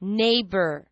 neighbor.